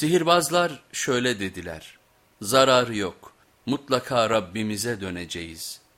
Sihirbazlar şöyle dediler, zararı yok, mutlaka Rabbimize döneceğiz.''